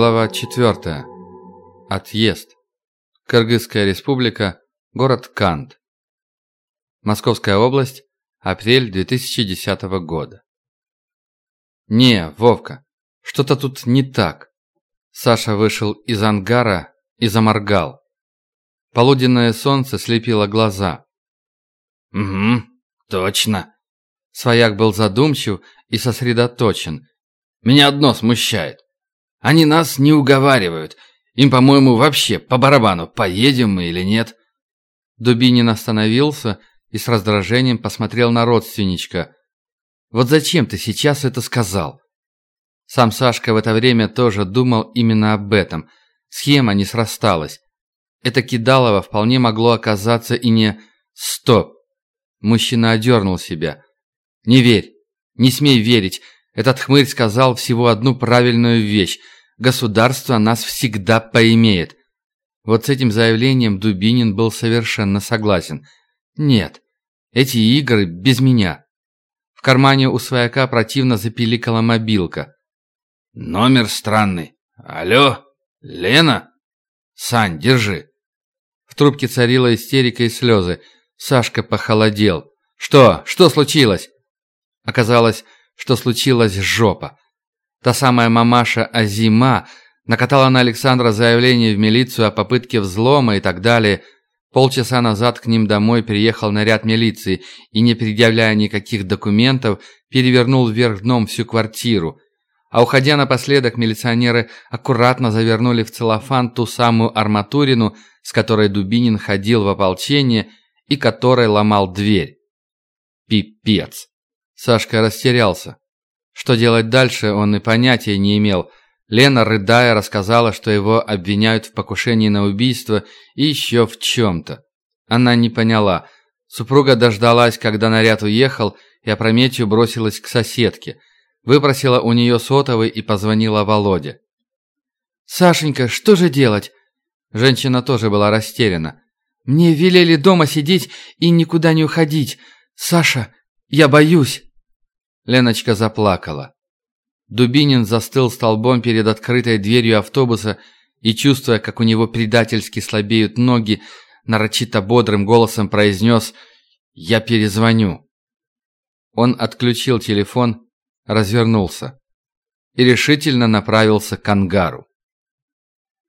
Глава 4. Отъезд. Кыргызская республика. Город Кант. Московская область. Апрель 2010 года. «Не, Вовка, что-то тут не так». Саша вышел из ангара и заморгал. Полуденное солнце слепило глаза. «Угу, точно». Свояк был задумчив и сосредоточен. «Меня одно смущает. Они нас не уговаривают. Им, по-моему, вообще по барабану, поедем мы или нет». Дубинин остановился и с раздражением посмотрел на родственничка. «Вот зачем ты сейчас это сказал?» Сам Сашка в это время тоже думал именно об этом. Схема не срасталась. Это Кидалово вполне могло оказаться и не... Стоп! Мужчина одернул себя. «Не верь! Не смей верить! Этот хмырь сказал всего одну правильную вещь. Государство нас всегда поимеет. Вот с этим заявлением Дубинин был совершенно согласен. Нет, эти игры без меня. В кармане у свояка противно запиликала мобилка. «Номер странный. Алло, Лена? Сань, держи». В трубке царила истерика и слезы. Сашка похолодел. «Что? Что случилось?» Оказалось, что случилась жопа. Та самая мамаша Азима накатала на Александра заявление в милицию о попытке взлома и так далее. Полчаса назад к ним домой приехал наряд милиции и, не предъявляя никаких документов, перевернул вверх дном всю квартиру. А уходя напоследок, милиционеры аккуратно завернули в целлофан ту самую арматурину, с которой Дубинин ходил в ополчение и которой ломал дверь. Пипец. Сашка растерялся. Что делать дальше, он и понятия не имел. Лена, рыдая, рассказала, что его обвиняют в покушении на убийство и еще в чем-то. Она не поняла. Супруга дождалась, когда наряд уехал, и опрометью бросилась к соседке. Выпросила у нее сотовый и позвонила Володе. «Сашенька, что же делать?» Женщина тоже была растеряна. «Мне велели дома сидеть и никуда не уходить. Саша, я боюсь!» Леночка заплакала. Дубинин застыл столбом перед открытой дверью автобуса и, чувствуя, как у него предательски слабеют ноги, нарочито бодрым голосом произнес «Я перезвоню». Он отключил телефон, развернулся и решительно направился к ангару.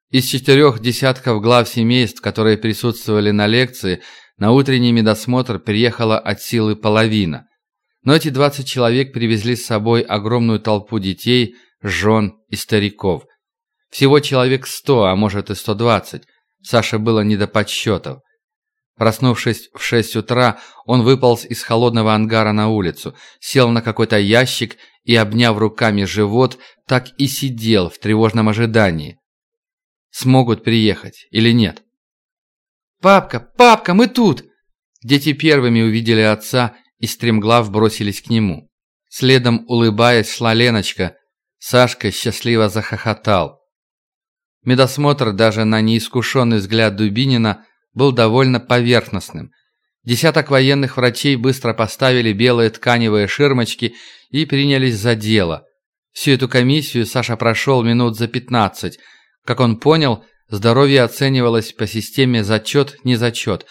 Из четырех десятков глав семейств, которые присутствовали на лекции, на утренний медосмотр приехала от силы половина. Но эти 20 человек привезли с собой огромную толпу детей, жен и стариков. Всего человек 100, а может и 120. Саше было не до подсчетов. Проснувшись в 6 утра, он выполз из холодного ангара на улицу, сел на какой-то ящик и, обняв руками живот, так и сидел в тревожном ожидании. Смогут приехать или нет? «Папка, папка, мы тут!» Дети первыми увидели отца и стремглав бросились к нему. Следом, улыбаясь, шла Леночка. Сашка счастливо захохотал. Медосмотр даже на неискушенный взгляд Дубинина был довольно поверхностным. Десяток военных врачей быстро поставили белые тканевые ширмочки и принялись за дело. Всю эту комиссию Саша прошел минут за пятнадцать. Как он понял, здоровье оценивалось по системе зачет-незачет.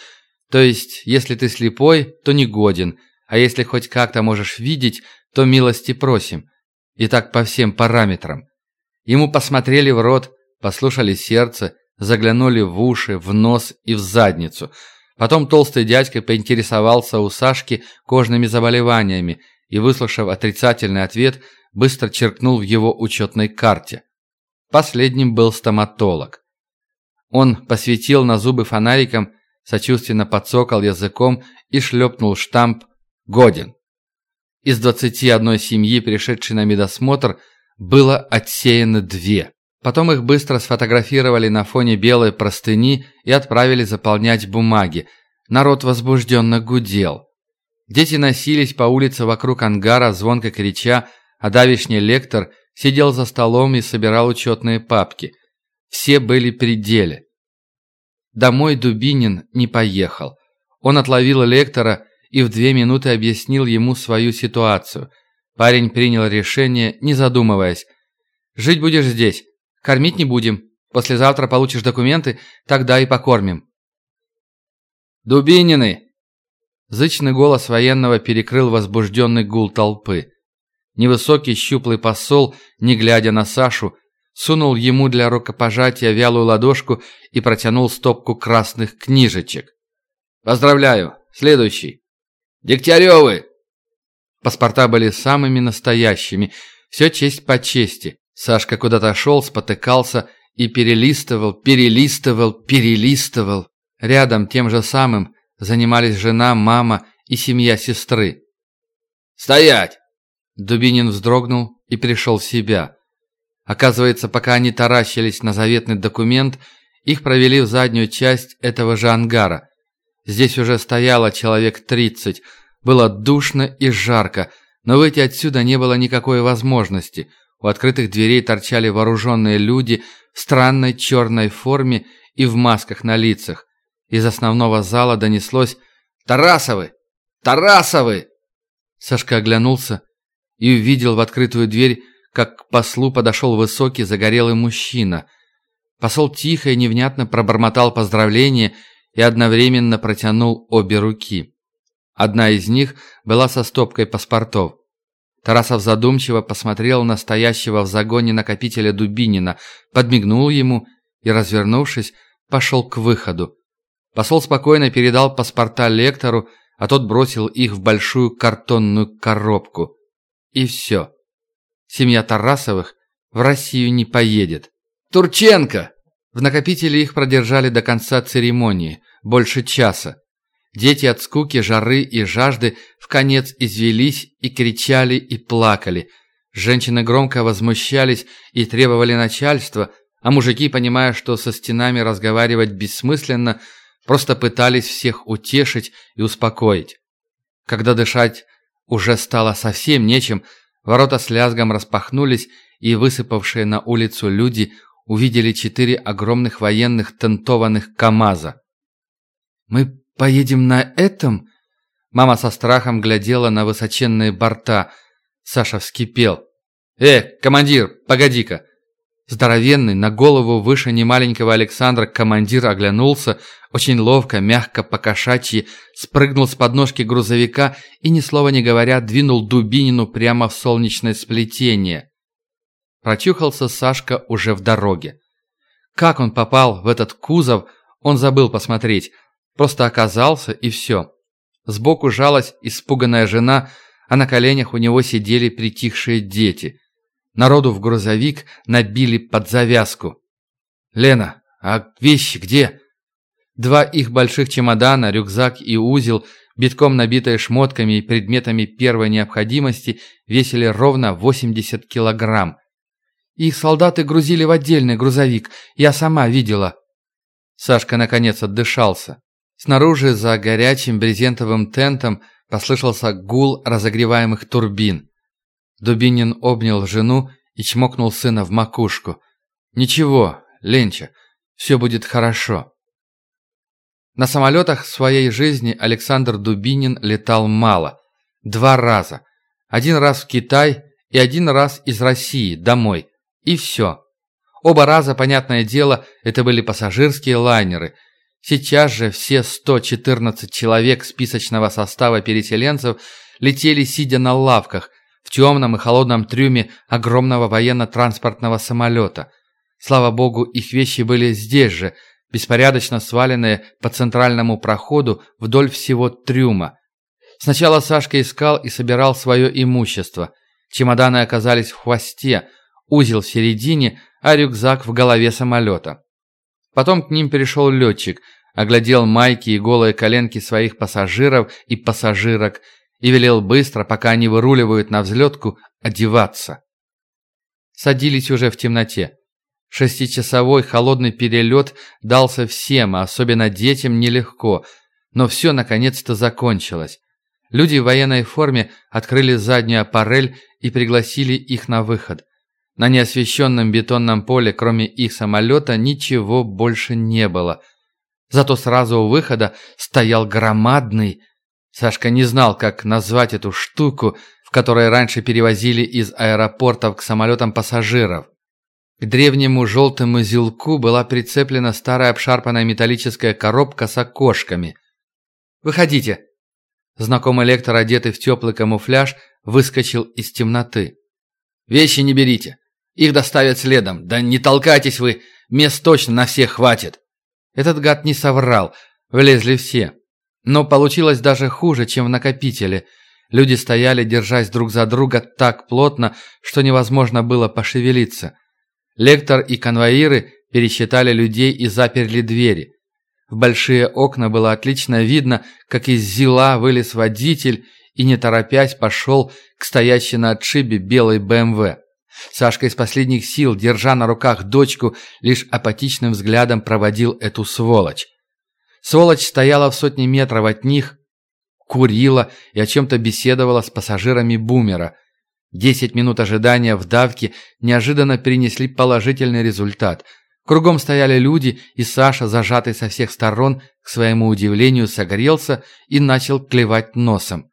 То есть, если ты слепой, то не годен – а если хоть как-то можешь видеть, то милости просим. И так по всем параметрам. Ему посмотрели в рот, послушали сердце, заглянули в уши, в нос и в задницу. Потом толстый дядька поинтересовался у Сашки кожными заболеваниями и, выслушав отрицательный ответ, быстро черкнул в его учетной карте. Последним был стоматолог. Он посветил на зубы фонариком, сочувственно подсокал языком и шлепнул штамп годен. Из 21 семьи, пришедшей на медосмотр, было отсеяно две. Потом их быстро сфотографировали на фоне белой простыни и отправили заполнять бумаги. Народ возбужденно гудел. Дети носились по улице вокруг ангара, звонко крича, а давишний лектор сидел за столом и собирал учетные папки. Все были при деле. Домой Дубинин не поехал. Он отловил лектора и в две минуты объяснил ему свою ситуацию. Парень принял решение, не задумываясь. «Жить будешь здесь. Кормить не будем. Послезавтра получишь документы, тогда и покормим». «Дубинины!» Зычный голос военного перекрыл возбужденный гул толпы. Невысокий щуплый посол, не глядя на Сашу, сунул ему для рукопожатия вялую ладошку и протянул стопку красных книжечек. «Поздравляю! Следующий!» «Дегтяревы!» Паспорта были самыми настоящими, все честь по чести. Сашка куда-то шел, спотыкался и перелистывал, перелистывал, перелистывал. Рядом тем же самым занимались жена, мама и семья сестры. «Стоять!» Дубинин вздрогнул и пришел в себя. Оказывается, пока они таращились на заветный документ, их провели в заднюю часть этого же ангара. Здесь уже стояло человек тридцать. Было душно и жарко, но выйти отсюда не было никакой возможности. У открытых дверей торчали вооруженные люди в странной черной форме и в масках на лицах. Из основного зала донеслось «Тарасовы! Тарасовы!» Сашка оглянулся и увидел в открытую дверь, как к послу подошел высокий загорелый мужчина. Посол тихо и невнятно пробормотал поздравления и одновременно протянул обе руки. Одна из них была со стопкой паспортов. Тарасов задумчиво посмотрел на стоящего в загоне накопителя Дубинина, подмигнул ему и, развернувшись, пошел к выходу. Посол спокойно передал паспорта лектору, а тот бросил их в большую картонную коробку. И все. Семья Тарасовых в Россию не поедет. «Турченко!» В накопителе их продержали до конца церемонии, больше часа. Дети от скуки, жары и жажды в конец извелись и кричали и плакали. Женщины громко возмущались и требовали начальства, а мужики, понимая, что со стенами разговаривать бессмысленно, просто пытались всех утешить и успокоить. Когда дышать уже стало совсем нечем, ворота с лязгом распахнулись, и высыпавшие на улицу люди увидели четыре огромных военных тентованных КАМАЗа. «Мы поедем на этом?» Мама со страхом глядела на высоченные борта. Саша вскипел. «Э, командир, погоди-ка!» Здоровенный, на голову выше немаленького Александра командир оглянулся, очень ловко, мягко, покошачьи, спрыгнул с подножки грузовика и, ни слова не говоря, двинул Дубинину прямо в солнечное сплетение. Прочухался Сашка уже в дороге. Как он попал в этот кузов, он забыл посмотреть. Просто оказался и все. Сбоку жалась испуганная жена, а на коленях у него сидели притихшие дети. Народу в грузовик набили под завязку. «Лена, а вещи где?» Два их больших чемодана, рюкзак и узел, битком набитые шмотками и предметами первой необходимости, весили ровно 80 килограмм. Их солдаты грузили в отдельный грузовик, я сама видела. Сашка наконец отдышался. Снаружи, за горячим брезентовым тентом, послышался гул разогреваемых турбин. Дубинин обнял жену и чмокнул сына в макушку. «Ничего, Ленча, все будет хорошо». На самолетах своей жизни Александр Дубинин летал мало. Два раза. Один раз в Китай и один раз из России домой. И все. Оба раза, понятное дело, это были пассажирские лайнеры. Сейчас же все 114 человек списочного состава переселенцев летели сидя на лавках – в темном и холодном трюме огромного военно-транспортного самолета. Слава богу, их вещи были здесь же, беспорядочно сваленные по центральному проходу вдоль всего трюма. Сначала Сашка искал и собирал свое имущество. Чемоданы оказались в хвосте, узел в середине, а рюкзак в голове самолета. Потом к ним перешел летчик, оглядел майки и голые коленки своих пассажиров и пассажирок – и велел быстро, пока они выруливают на взлетку, одеваться. Садились уже в темноте. Шестичасовой холодный перелет дался всем, а особенно детям, нелегко, но все наконец-то закончилось. Люди в военной форме открыли заднюю аппарель и пригласили их на выход. На неосвещенном бетонном поле, кроме их самолета, ничего больше не было. Зато сразу у выхода стоял громадный, Сашка не знал, как назвать эту штуку, в которой раньше перевозили из аэропортов к самолетам пассажиров. К древнему желтому зилку была прицеплена старая обшарпанная металлическая коробка с окошками. «Выходите!» Знакомый лектор, одетый в теплый камуфляж, выскочил из темноты. «Вещи не берите. Их доставят следом. Да не толкайтесь вы, мест точно на всех хватит». Этот гад не соврал. Влезли все. Но получилось даже хуже, чем в накопителе. Люди стояли, держась друг за друга так плотно, что невозможно было пошевелиться. Лектор и конвоиры пересчитали людей и заперли двери. В большие окна было отлично видно, как из зила вылез водитель и, не торопясь, пошел к стоящей на отшибе белой БМВ. Сашка из последних сил, держа на руках дочку, лишь апатичным взглядом проводил эту сволочь. Сволочь стояла в сотне метров от них, курила и о чем-то беседовала с пассажирами бумера. Десять минут ожидания в давке неожиданно принесли положительный результат. Кругом стояли люди, и Саша, зажатый со всех сторон, к своему удивлению, согрелся и начал клевать носом.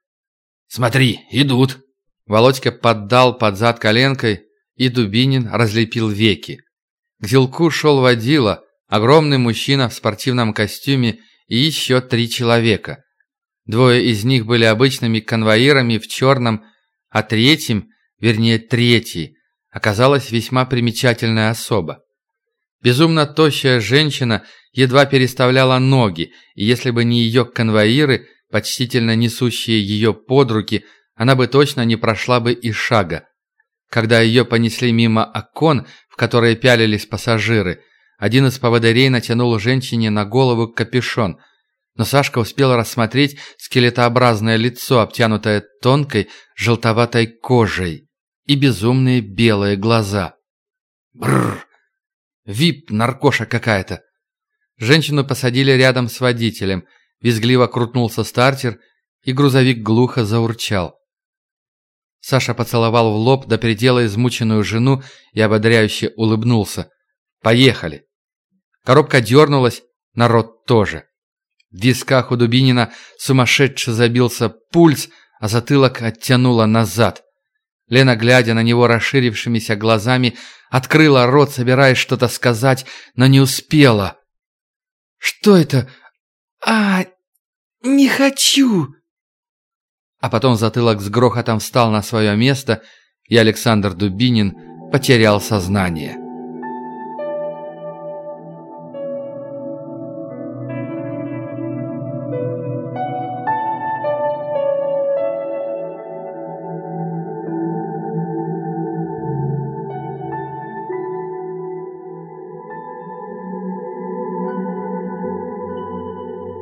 «Смотри, идут!» Володька поддал под зад коленкой, и Дубинин разлепил веки. К зелку шел водила, огромный мужчина в спортивном костюме и еще три человека. Двое из них были обычными конвоирами в черном, а третьим, вернее третий, оказалась весьма примечательная особа. Безумно тощая женщина едва переставляла ноги, и если бы не ее конвоиры, почтительно несущие ее под руки, она бы точно не прошла бы и шага. Когда ее понесли мимо окон, в которые пялились пассажиры, один из поводырей натянул женщине на голову капюшон, но Сашка успел рассмотреть скелетообразное лицо, обтянутое тонкой желтоватой кожей, и безумные белые глаза. Бррр! Вип-наркоша какая-то! Женщину посадили рядом с водителем, визгливо крутнулся стартер, и грузовик глухо заурчал. Саша поцеловал в лоб до предела измученную жену и ободряюще улыбнулся. «Поехали!» Коробка дернулась, народ тоже. В висках у Дубинина сумасшедше забился пульс, а затылок оттянуло назад. Лена, глядя на него расширившимися глазами, открыла рот, собираясь что-то сказать, но не успела. «Что это? А, не хочу!» А потом затылок с грохотом встал на свое место, и Александр Дубинин потерял сознание.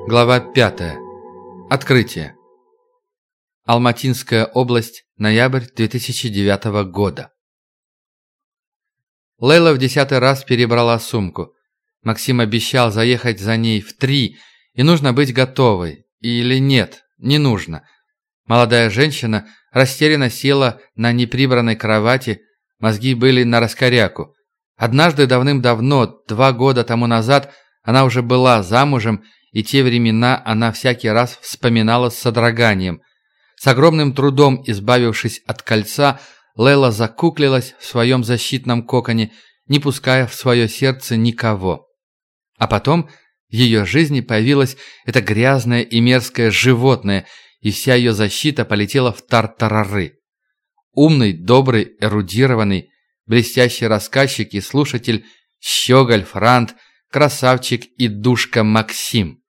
Глава 5. Открытие. Алматинская область, ноябрь 2009 года. Лейла в десятый раз перебрала сумку. Максим обещал заехать за ней в три, и нужно быть готовой. Или нет, не нужно. Молодая женщина растерянно села на неприбранной кровати, мозги были на раскоряку. Однажды давным-давно, два года тому назад, она уже была замужем, и те времена она всякий раз вспоминала с содроганием – с огромным трудом избавившись от кольца, Лейла закуклилась в своем защитном коконе, не пуская в свое сердце никого. А потом в ее жизни появилось это грязное и мерзкое животное, и вся ее защита полетела в тартарары. Умный, добрый, эрудированный, блестящий рассказчик и слушатель Щеголь Франт, красавчик и душка Максим.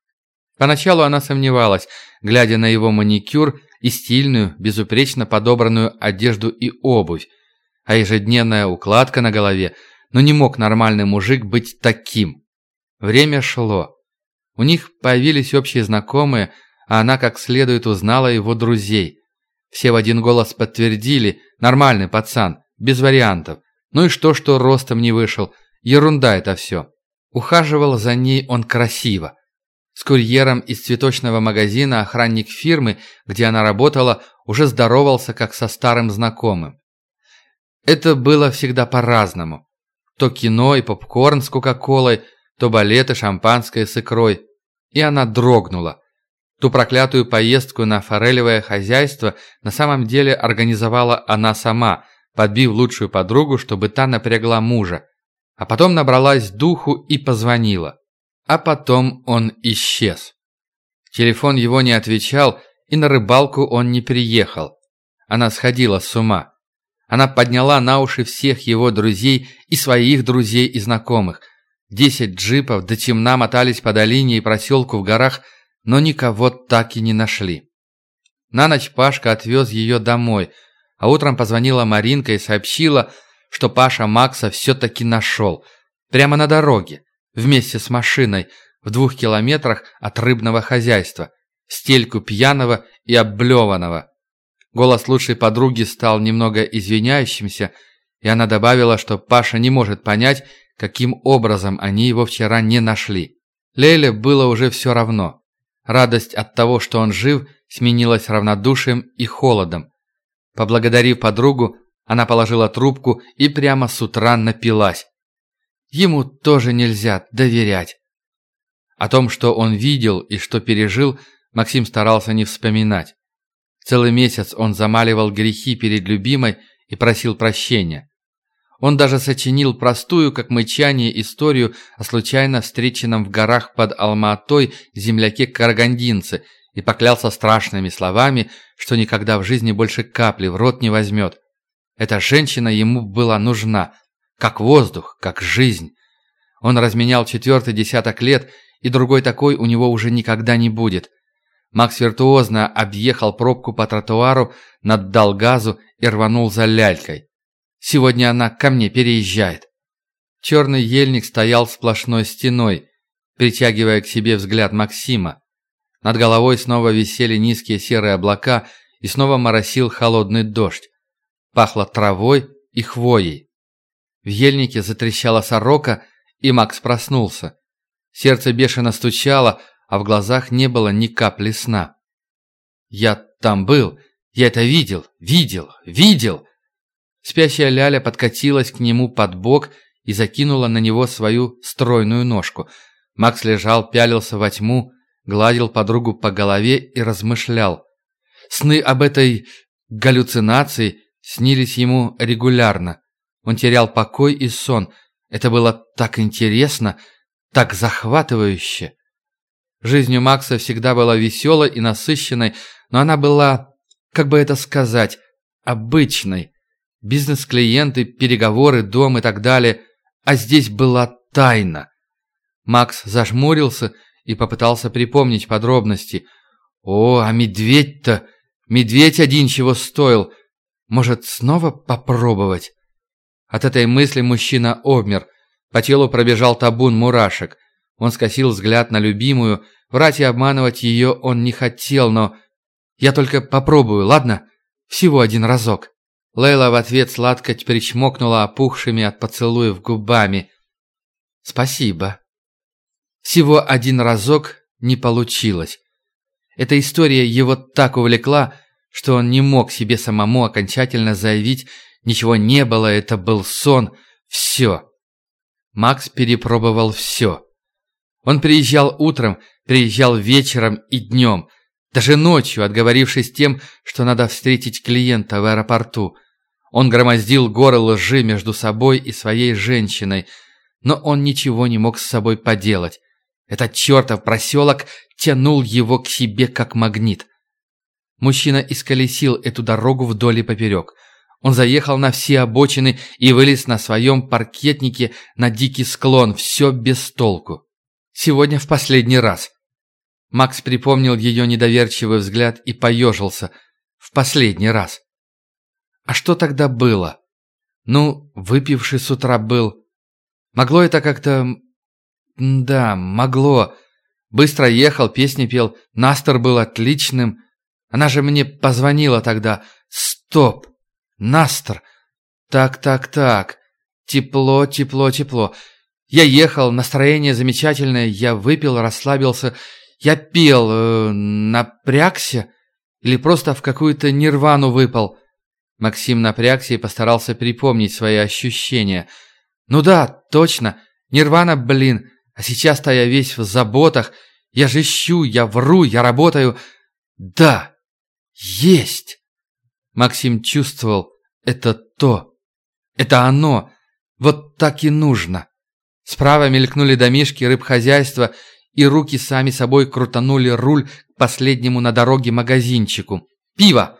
Поначалу она сомневалась, глядя на его маникюр и стильную, безупречно подобранную одежду и обувь, а ежедневная укладка на голове, но не мог нормальный мужик быть таким. Время шло. У них появились общие знакомые, а она как следует узнала его друзей. Все в один голос подтвердили «нормальный пацан, без вариантов». Ну и что, что ростом не вышел, ерунда это все. Ухаживал за ней он красиво. С курьером из цветочного магазина охранник фирмы, где она работала, уже здоровался как со старым знакомым. Это было всегда по-разному. То кино и попкорн с кока-колой, то балет и шампанское с икрой. И она дрогнула. Ту проклятую поездку на форелевое хозяйство на самом деле организовала она сама, подбив лучшую подругу, чтобы та напрягла мужа. А потом набралась духу и позвонила. А потом он исчез. Телефон его не отвечал, и на рыбалку он не приехал. Она сходила с ума. Она подняла на уши всех его друзей и своих друзей и знакомых. Десять джипов до темна мотались по долине и проселку в горах, но никого так и не нашли. На ночь Пашка отвез ее домой, а утром позвонила Маринка и сообщила, что Паша Макса все-таки нашел. Прямо на дороге, вместе с машиной, в двух километрах от рыбного хозяйства. Стельку пьяного и облеванного. Голос лучшей подруги стал немного извиняющимся, и она добавила, что Паша не может понять, каким образом они его вчера не нашли. Леле было уже все равно. Радость от того, что он жив, сменилась равнодушием и холодом. Поблагодарив подругу, она положила трубку и прямо с утра напилась. Ему тоже нельзя доверять. О том, что он видел и что пережил, Максим старался не вспоминать. Целый месяц он замаливал грехи перед любимой и просил прощения. Он даже сочинил простую, как мычание, историю о случайно встреченном в горах под Алма-Атой земляке-карагандинце и поклялся страшными словами, что никогда в жизни больше капли в рот не возьмет. Эта женщина ему была нужна, как воздух, как жизнь. Он разменял четвертый десяток лет, и другой такой у него уже никогда не будет. Макс виртуозно объехал пробку по тротуару, наддал газу и рванул за лялькой. Сегодня она ко мне переезжает. Черный ельник стоял сплошной стеной, притягивая к себе взгляд Максима. Над головой снова висели низкие серые облака и снова моросил холодный дождь. Пахло травой и хвоей. В ельнике затрещала сорока, и Макс проснулся. Сердце бешено стучало, а в глазах не было ни капли сна. «Я там был, я это видел, видел, видел!» Спящая Ляля подкатилась к нему под бок и закинула на него свою стройную ножку. Макс лежал, пялился во тьму, гладил подругу по голове и размышлял. Сны об этой галлюцинации снились ему регулярно. Он терял покой и сон. Это было так интересно, так захватывающе. Жизнь у Макса всегда была веселой и насыщенной, но она была, как бы это сказать, обычной. Бизнес-клиенты, переговоры, дом и так далее. А здесь была тайна. Макс зажмурился и попытался припомнить подробности. О, а медведь-то... Медведь один чего стоил. Может, снова попробовать? От этой мысли мужчина обмер. По телу пробежал табун мурашек. Он скосил взгляд на любимую. Врать и обманывать ее он не хотел, но... «Я только попробую, ладно? Всего один разок». Лейла в ответ сладко причмокнула опухшими от поцелуев губами. «Спасибо». Всего один разок не получилось. Эта история его так увлекла, что он не мог себе самому окончательно заявить, ничего не было, это был сон, все. Макс перепробовал все. Он приезжал утром, приезжал вечером и днем, даже ночью, отговорившись тем, что надо встретить клиента в аэропорту. Он громоздил горы лжи между собой и своей женщиной, но он ничего не мог с собой поделать. Этот чертов проселок тянул его к себе как магнит. Мужчина исколесил эту дорогу вдоль и поперек. Он заехал на все обочины и вылез на своем паркетнике на дикий склон, все без толку. Сегодня в последний раз. Макс припомнил ее недоверчивый взгляд и поежился. В последний раз. А что тогда было? Ну, выпивший с утра был. Могло это как-то... Да, могло. Быстро ехал, песни пел. Настер был отличным. Она же мне позвонила тогда. Стоп! Настер! Так, так, так. Тепло, тепло, тепло. Я ехал, настроение замечательное, я выпил, расслабился. Я пел, э, напрягся или просто в какую-то нирвану выпал. Максим напрягся и постарался припомнить свои ощущения. Ну да, точно, нирвана, блин. А сейчас-то я весь в заботах. Я же ищу, я вру, я работаю. Да, есть. Максим чувствовал, это то. Это оно. Вот так и нужно. Справа мелькнули домишки рыбхозяйства, и руки сами собой крутанули руль к последнему на дороге магазинчику. «Пиво!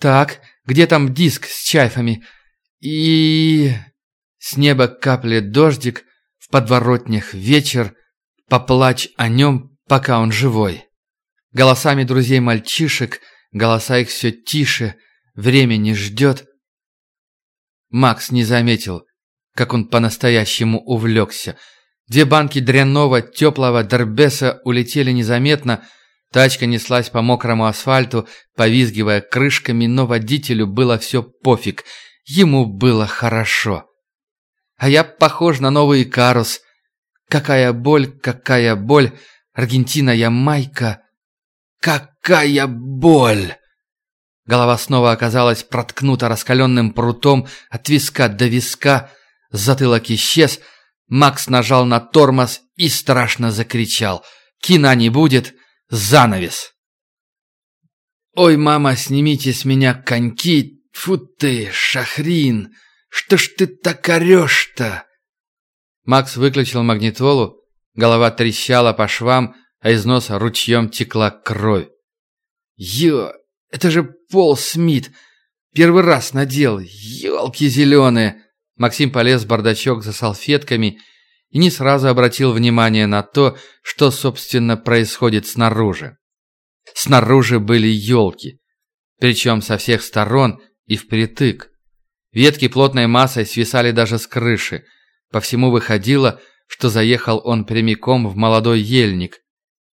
Так, где там диск с чайфами? И...» С неба каплет дождик, в подворотнях вечер, поплачь о нем, пока он живой. Голосами друзей мальчишек, голоса их все тише, время не ждет. Макс не заметил, как он по-настоящему увлекся. Две банки дрянного, теплого дербеса улетели незаметно, тачка неслась по мокрому асфальту, повизгивая крышками, но водителю было все пофиг, ему было хорошо. А я похож на новый Карус. Какая боль, какая боль, Аргентина, Ямайка. Какая боль! Голова снова оказалась проткнута раскаленным прутом от виска до виска, затылок исчез, Макс нажал на тормоз и страшно закричал. «Кина не будет! Занавес!» «Ой, мама, снимите с меня коньки! Фу ты, шахрин! Что ж ты так орешь-то?» Макс выключил магнитолу, голова трещала по швам, а из носа ручьем текла кровь. «Ё, это же Пол Смит! Первый раз надел! Ёлки зеленые!» Максим полез в бардачок за салфетками и не сразу обратил внимание на то, что, собственно, происходит снаружи. Снаружи были елки, причем со всех сторон и впритык. Ветки плотной массой свисали даже с крыши. По всему выходило, что заехал он прямиком в молодой ельник.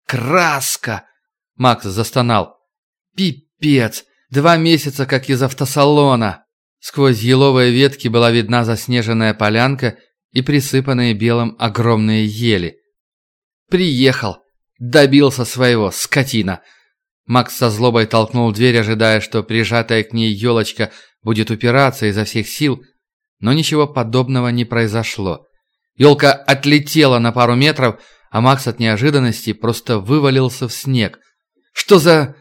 «Краска!» Макс застонал. «Пипец! Два месяца, как из автосалона!» Сквозь еловые ветки была видна заснеженная полянка и присыпанные белым огромные ели. «Приехал! Добился своего, скотина!» Макс со злобой толкнул дверь, ожидая, что прижатая к ней елочка будет упираться изо всех сил, но ничего подобного не произошло. Елка отлетела на пару метров, а Макс от неожиданности просто вывалился в снег. «Что за...»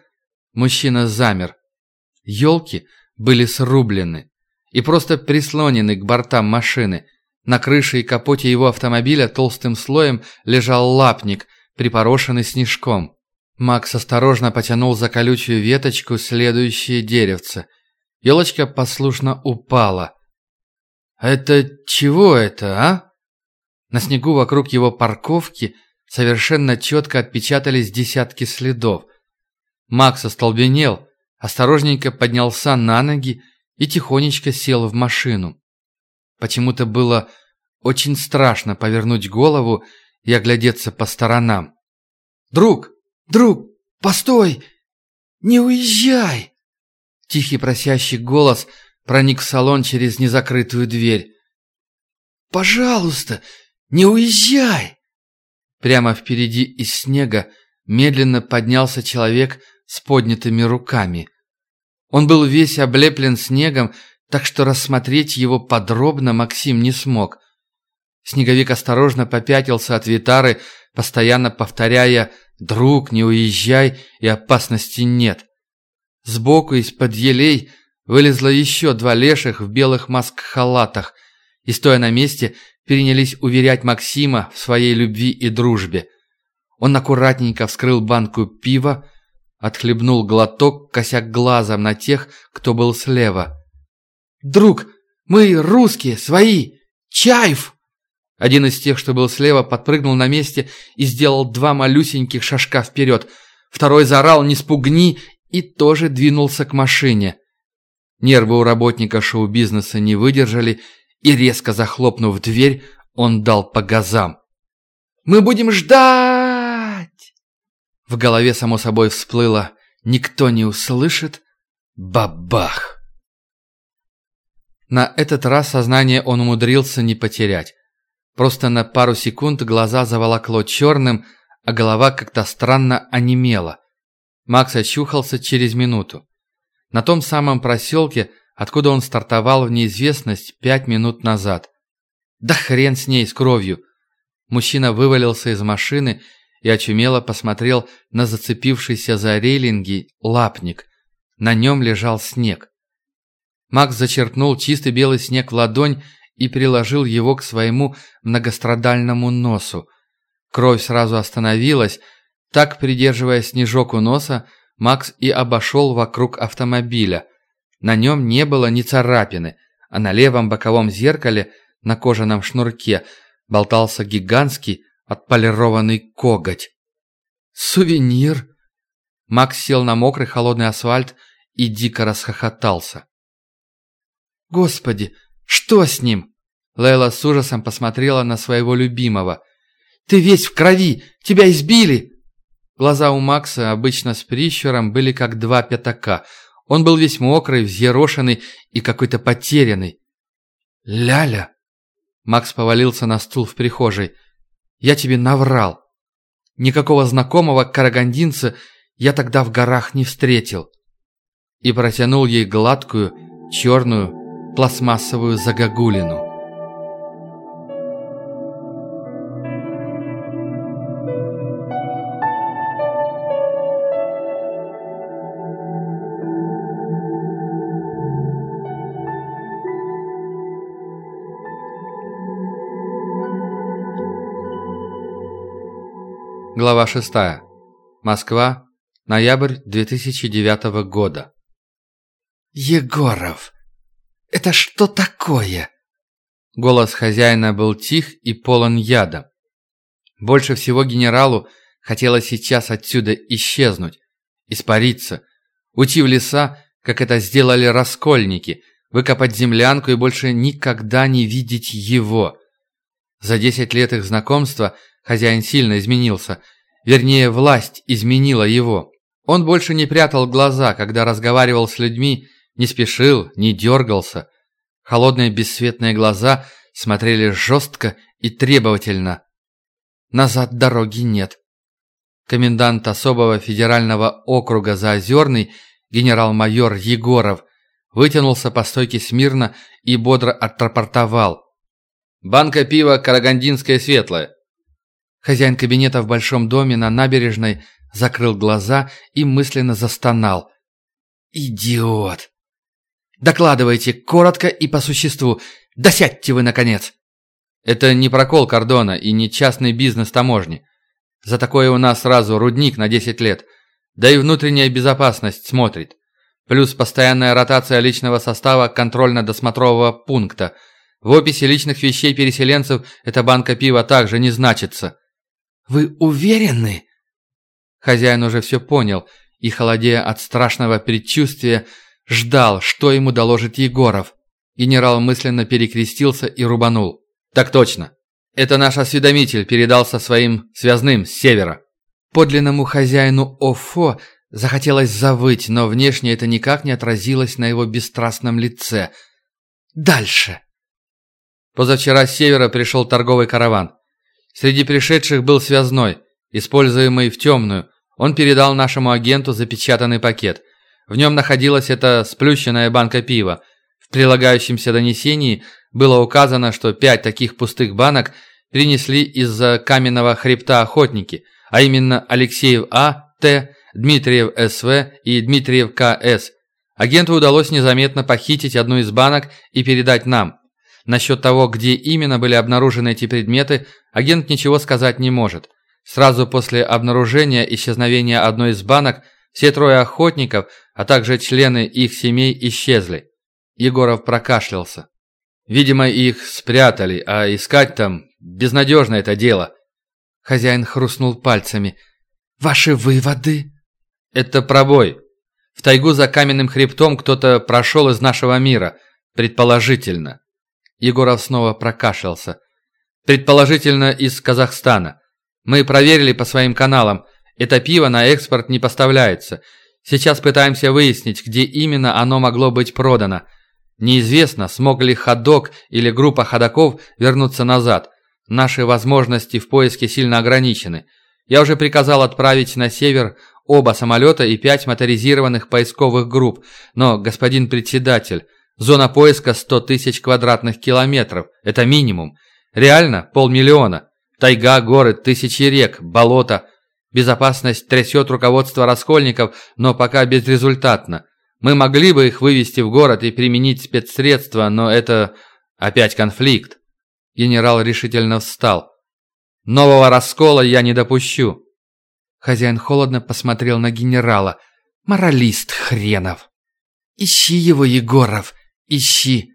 Мужчина замер. Елки были срублены и просто прислонены к бортам машины. На крыше и капоте его автомобиля толстым слоем лежал лапник, припорошенный снежком. Макс осторожно потянул за колючую веточку следующее деревце. Елочка послушно упала. «Это чего это, а?» На снегу вокруг его парковки совершенно четко отпечатались десятки следов. Макс остолбенел, осторожненько поднялся на ноги и тихонечко сел в машину. Почему-то было очень страшно повернуть голову и оглядеться по сторонам. «Друг! Друг! Постой! Не уезжай!» Тихий просящий голос проник в салон через незакрытую дверь. «Пожалуйста, не уезжай!» Прямо впереди из снега медленно поднялся человек с поднятыми руками – он был весь облеплен снегом, так что рассмотреть его подробно Максим не смог. Снеговик осторожно попятился от Витары, постоянно повторяя «Друг, не уезжай, и опасности нет». Сбоку из-под елей вылезло еще два леших в белых маск-халатах и, стоя на месте, перенялись уверять Максима в своей любви и дружбе. Он аккуратненько вскрыл банку пива, Отхлебнул глоток, косяк глазом на тех, кто был слева. «Друг, мы русские, свои! Чаев!» Один из тех, что был слева, подпрыгнул на месте и сделал два малюсеньких шажка вперед. Второй заорал «Не спугни!» и тоже двинулся к машине. Нервы у работника шоу-бизнеса не выдержали, и, резко захлопнув дверь, он дал по газам. «Мы будем ждать!» В голове само собой всплыло «Никто не услышит» Бабах! На этот раз сознание он умудрился не потерять. Просто на пару секунд глаза заволокло черным, а голова как-то странно онемела. Макс очухался через минуту. На том самом проселке, откуда он стартовал в неизвестность пять минут назад. Да хрен с ней, с кровью! Мужчина вывалился из машины и очумело посмотрел на зацепившийся за рейлинги лапник. На нем лежал снег. Макс зачерпнул чистый белый снег в ладонь и приложил его к своему многострадальному носу. Кровь сразу остановилась. Так, придерживая снежок у носа, Макс и обошел вокруг автомобиля. На нем не было ни царапины, а на левом боковом зеркале на кожаном шнурке болтался гигантский отполированный коготь. «Сувенир!» Макс сел на мокрый холодный асфальт и дико расхохотался. «Господи, что с ним?» Лейла с ужасом посмотрела на своего любимого. «Ты весь в крови! Тебя избили!» Глаза у Макса, обычно с прищуром, были как два пятака. Он был весь мокрый, взъерошенный и какой-то потерянный. «Ляля!» Макс повалился на стул в прихожей. «Я тебе наврал. Никакого знакомого карагандинца я тогда в горах не встретил». И протянул ей гладкую, черную, пластмассовую загогулину. Глава 6. Москва. Ноябрь 2009 года. «Егоров, это что такое?» Голос хозяина был тих и полон яда. Больше всего генералу хотелось сейчас отсюда исчезнуть, испариться, уйти в леса, как это сделали раскольники, выкопать землянку и больше никогда не видеть его. За десять лет их знакомства – Хозяин сильно изменился. Вернее, власть изменила его. Он больше не прятал глаза, когда разговаривал с людьми, не спешил, не дергался. Холодные бесцветные глаза смотрели жестко и требовательно. Назад дороги нет. Комендант особого федерального округа Заозерный, генерал-майор Егоров, вытянулся по стойке смирно и бодро отрапортовал. «Банка пива «Карагандинское светлое». Хозяин кабинета в большом доме на набережной закрыл глаза и мысленно застонал. «Идиот!» «Докладывайте, коротко и по существу. Досядьте вы, наконец!» «Это не прокол кордона и не частный бизнес таможни. За такое у нас сразу рудник на 10 лет. Да и внутренняя безопасность смотрит. Плюс постоянная ротация личного состава контрольно-досмотрового пункта. В описи личных вещей переселенцев эта банка пива также не значится». «Вы уверены?» Хозяин уже все понял и, холодея от страшного предчувствия, ждал, что ему доложит Егоров. Генерал мысленно перекрестился и рубанул. «Так точно. Это наш осведомитель передался своим связным с севера». Подлинному хозяину ОФО захотелось завыть, но внешне это никак не отразилось на его бесстрастном лице. «Дальше!» Позавчера с севера пришел торговый караван. Среди пришедших был связной, используемый в темную. Он передал нашему агенту запечатанный пакет. В нем находилась эта сплющенная банка пива. В прилагающемся донесении было указано, что пять таких пустых банок принесли из-за каменного хребта охотники, а именно Алексеев А. Т., Дмитриев С.В. и Дмитриев К.С. Агенту удалось незаметно похитить одну из банок и передать нам. Насчет того, где именно были обнаружены эти предметы, агент ничего сказать не может. Сразу после обнаружения исчезновения одной из банок все трое охотников, а также члены их семей исчезли. Егоров прокашлялся. Видимо, их спрятали, а искать там безнадежно это дело. Хозяин хрустнул пальцами. «Ваши выводы?» «Это пробой. В тайгу за каменным хребтом кто-то прошел из нашего мира, предположительно. Егоров снова прокашлялся. «Предположительно, из Казахстана. Мы проверили по своим каналам. Это пиво на экспорт не поставляется. Сейчас пытаемся выяснить, где именно оно могло быть продано. Неизвестно, смог ли ходок или группа ходоков вернуться назад. Наши возможности в поиске сильно ограничены. Я уже приказал отправить на север оба самолета и пять моторизированных поисковых групп, но, господин председатель, Зона поиска 100 тысяч квадратных километров. Это минимум. Реально полмиллиона. Тайга, горы, тысячи рек, болота. Безопасность трясет руководство раскольников, но пока безрезультатно. Мы могли бы их вывести в город и применить спецсредства, но это Опять конфликт. Генерал решительно встал. Нового раскола я не допущу. Хозяин холодно посмотрел на генерала. Моралист хренов. Ищи его, Егоров, ищи.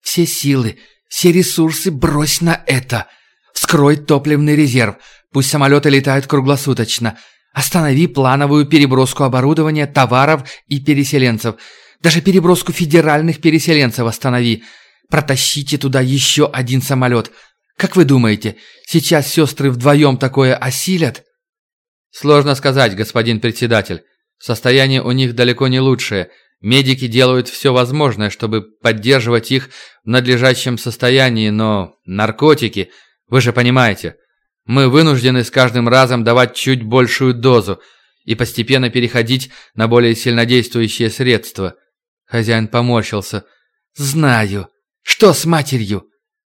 Все силы, все ресурсы брось на это. Вскрой топливный резерв. Пусть самолеты летают круглосуточно. Останови плановую переброску оборудования, товаров и переселенцев. Даже переброску федеральных переселенцев останови. Протащите туда еще один самолет. Как вы думаете, сейчас сестры вдвоем такое осилят?» «Сложно сказать, господин председатель. Состояние у них далеко не лучшее. Медики делают все возможное, чтобы поддерживать их в надлежащем состоянии, но наркотики, вы же понимаете, мы вынуждены с каждым разом давать чуть большую дозу и постепенно переходить на более сильнодействующие средства». Хозяин поморщился. «Знаю. Что с матерью?»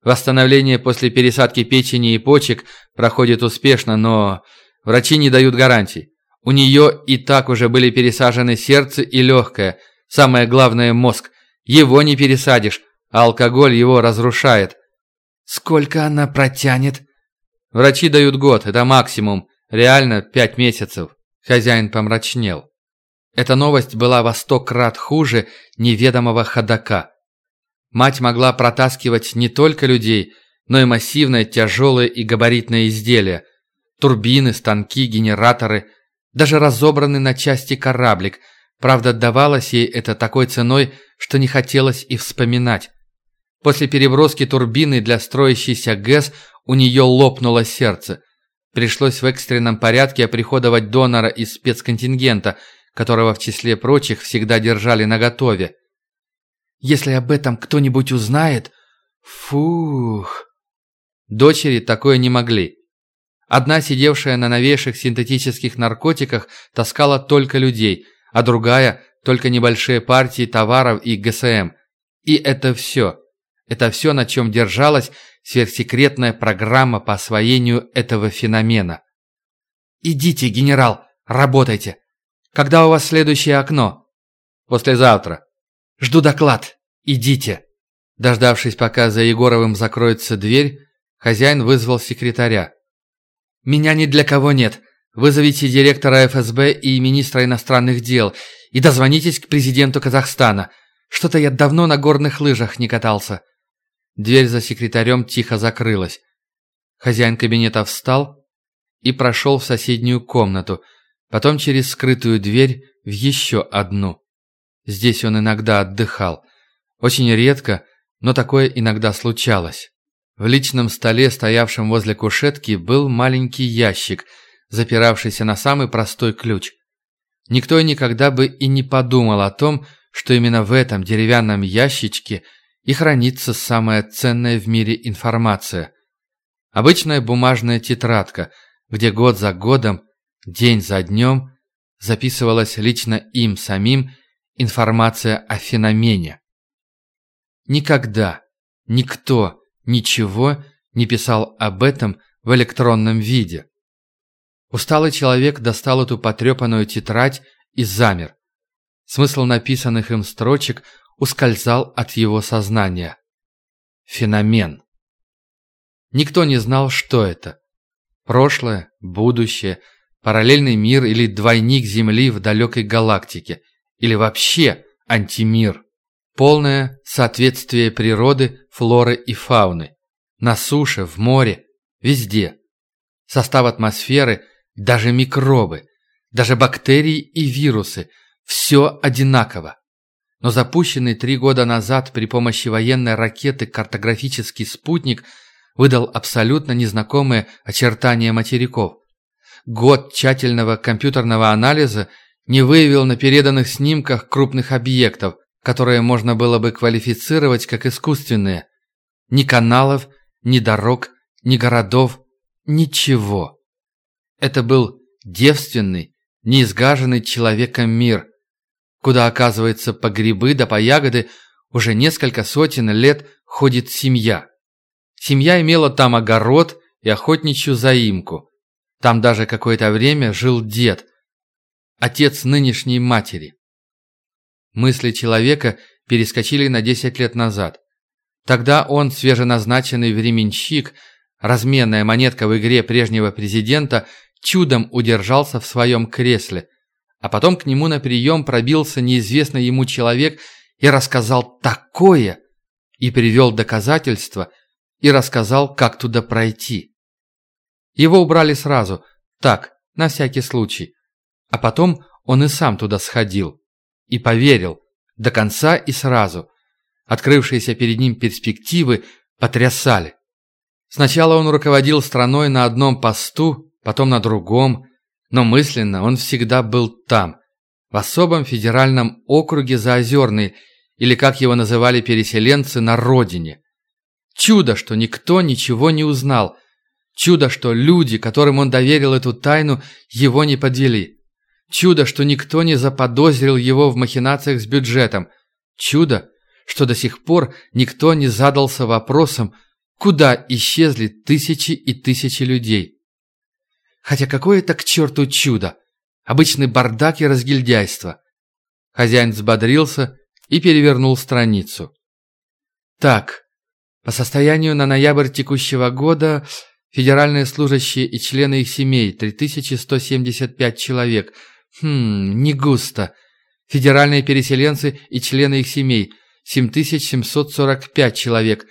Восстановление после пересадки печени и почек проходит успешно, но врачи не дают гарантий. У нее и так уже были пересажены сердце и легкое. Самое главное – мозг. Его не пересадишь, а алкоголь его разрушает. Сколько она протянет? Врачи дают год, это максимум. Реально пять месяцев. Хозяин помрачнел. Эта новость была во сто крат хуже неведомого ходока. Мать могла протаскивать не только людей, но и массивные, тяжелые и габаритные изделия. Турбины, станки, генераторы, даже разобранный на части кораблик. Правда, давалось ей это такой ценой, что не хотелось и вспоминать. После переброски турбины для строящейся ГЭС у нее лопнуло сердце. Пришлось в экстренном порядке оприходовать донора из спецконтингента, которого в числе прочих всегда держали наготове. Если об этом кто-нибудь узнает... Фух... Дочери такое не могли. Одна, сидевшая на новейших синтетических наркотиках, таскала только людей, а другая – только небольшие партии товаров и ГСМ. И это все. Это все, на чем держалась сверхсекретная программа по освоению этого феномена. «Идите, генерал, работайте. Когда у вас следующее окно?» «Послезавтра». «Жду доклад. Идите». Дождавшись, пока за Егоровым закроется дверь, хозяин вызвал секретаря. «Меня ни для кого нет. Вызовите директора ФСБ и министра иностранных дел и дозвонитесь к президенту Казахстана. Что-то я давно на горных лыжах не катался». Дверь за секретарем тихо закрылась. Хозяин кабинета встал и прошел в соседнюю комнату, потом через скрытую дверь в еще одну. Здесь он иногда отдыхал. Очень редко, но такое иногда случалось. В личном столе, стоявшем возле кушетки, был маленький ящик, запиравшийся на самый простой ключ. Никто никогда бы и не подумал о том, что именно в этом деревянном ящичке и хранится самая ценная в мире информация. Обычная бумажная тетрадка, где год за годом, день за днем записывалась лично им самим информация о феномене. Никогда, никто, ничего не писал об этом в электронном виде. Усталый человек достал эту потрепанную тетрадь и замер. Смысл написанных им строчек ускользал от его сознания. Феномен. Никто не знал, что это. Прошлое, будущее, параллельный мир или двойник Земли в далекой галактике – или вообще антимир. Полное соответствие природы, флоры и фауны. На суше, в море, везде. Состав атмосферы, даже микробы, даже бактерии и вирусы – все одинаково. Но запущенный три года назад при помощи военной ракеты картографический спутник выдал абсолютно незнакомые очертания материков. Год тщательного компьютерного анализа – не выявил на переданных снимках крупных объектов, которые можно было бы квалифицировать как искусственные. Ни каналов, ни дорог, ни городов, ничего. Это был девственный, неизгаженный человеком мир, куда, оказывается, по грибы да по ягоды уже несколько сотен лет ходит семья. Семья имела там огород и охотничью заимку. Там даже какое-то время жил дед – отец нынешней матери. Мысли человека перескочили на 10 лет назад. Тогда он, свеженазначенный временщик, разменная монетка в игре прежнего президента, чудом удержался в своем кресле. А потом к нему на прием пробился неизвестный ему человек и рассказал такое, и привел доказательства, и рассказал, как туда пройти. Его убрали сразу, так, на всякий случай. А потом он и сам туда сходил. И поверил, до конца и сразу. Открывшиеся перед ним перспективы потрясали. Сначала он руководил страной на одном посту, потом на другом, но мысленно он всегда был там, в особом федеральном округе Заозерный, или как его называли переселенцы, на родине. Чудо, что никто ничего не узнал. Чудо, что люди, которым он доверил эту тайну, его не подвели. Чудо, что никто не заподозрил его в махинациях с бюджетом. Чудо, что до сих пор никто не задался вопросом, куда исчезли тысячи и тысячи людей. Хотя какое это к черту чудо? Обычный бардак и разгильдяйство. Хозяин взбодрился и перевернул страницу. Так, по состоянию на ноябрь текущего года федеральные служащие и члены их семей 3175 человек – Хм, не густо. Федеральные переселенцы и члены их семей – 7745 человек.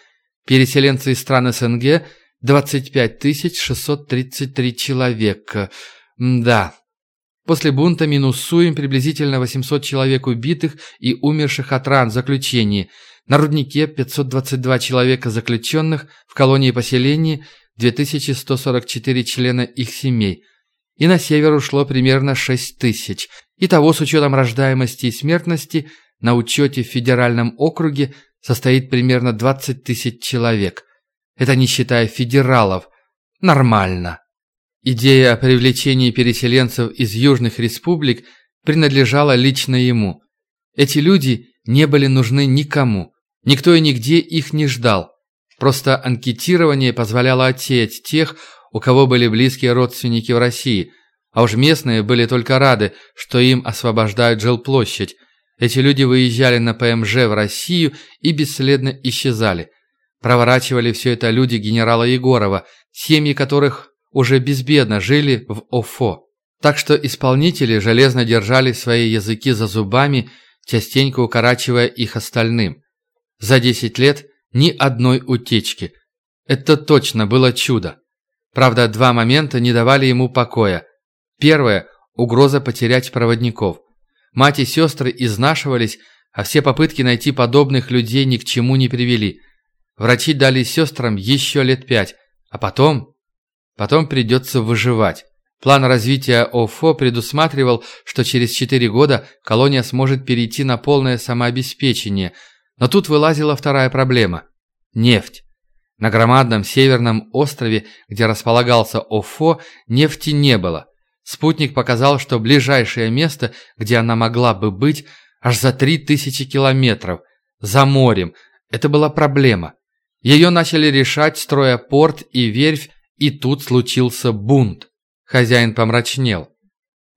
Переселенцы из стран СНГ – 25 633 человека. Да. После бунта минусуем приблизительно 800 человек убитых и умерших от ран в заключении. На руднике 522 человека заключенных, в колонии поселений 2144 члена их семей – и на север ушло примерно 6 тысяч. Итого, с учетом рождаемости и смертности, на учете в федеральном округе состоит примерно 20 тысяч человек. Это не считая федералов. Нормально. Идея о привлечении переселенцев из южных республик принадлежала лично ему. Эти люди не были нужны никому. Никто и нигде их не ждал. Просто анкетирование позволяло отсеять тех, у кого были близкие родственники в России, а уж местные были только рады, что им освобождают жилплощадь. Эти люди выезжали на ПМЖ в Россию и бесследно исчезали. Проворачивали все это люди генерала Егорова, семьи которых уже безбедно жили в ОФО. Так что исполнители железно держали свои языки за зубами, частенько укорачивая их остальным. За 10 лет ни одной утечки. Это точно было чудо. Правда, два момента не давали ему покоя. Первое – угроза потерять проводников. Мать и сестры изнашивались, а все попытки найти подобных людей ни к чему не привели. Врачи дали сестрам еще лет пять, а потом... Потом придется выживать. План развития ОФО предусматривал, что через четыре года колония сможет перейти на полное самообеспечение, но тут вылазила вторая проблема – нефть. На громадном северном острове, где располагался Офо, нефти не было. Спутник показал, что ближайшее место, где она могла бы быть, аж за три тысячи километров, за морем. Это была проблема. Ее начали решать, строя порт и верфь, и тут случился бунт. Хозяин помрачнел.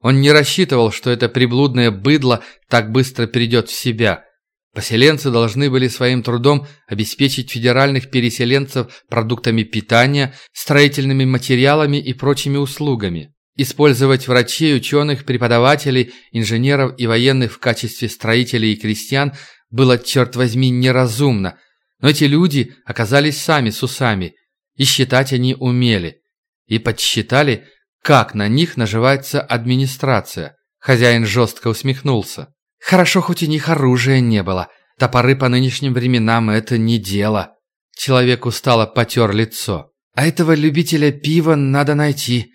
Он не рассчитывал, что это приблудное быдло так быстро придет в себя – Поселенцы должны были своим трудом обеспечить федеральных переселенцев продуктами питания, строительными материалами и прочими услугами. Использовать врачей, ученых, преподавателей, инженеров и военных в качестве строителей и крестьян было, черт возьми, неразумно. Но эти люди оказались сами с усами, и считать они умели. И подсчитали, как на них наживается администрация. Хозяин жестко усмехнулся. Хорошо, хоть у них оружия не было. Топоры по нынешним временам – это не дело. Человек устало потер лицо. А этого любителя пива надо найти.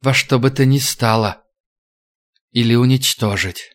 Во что бы то ни стало. Или уничтожить.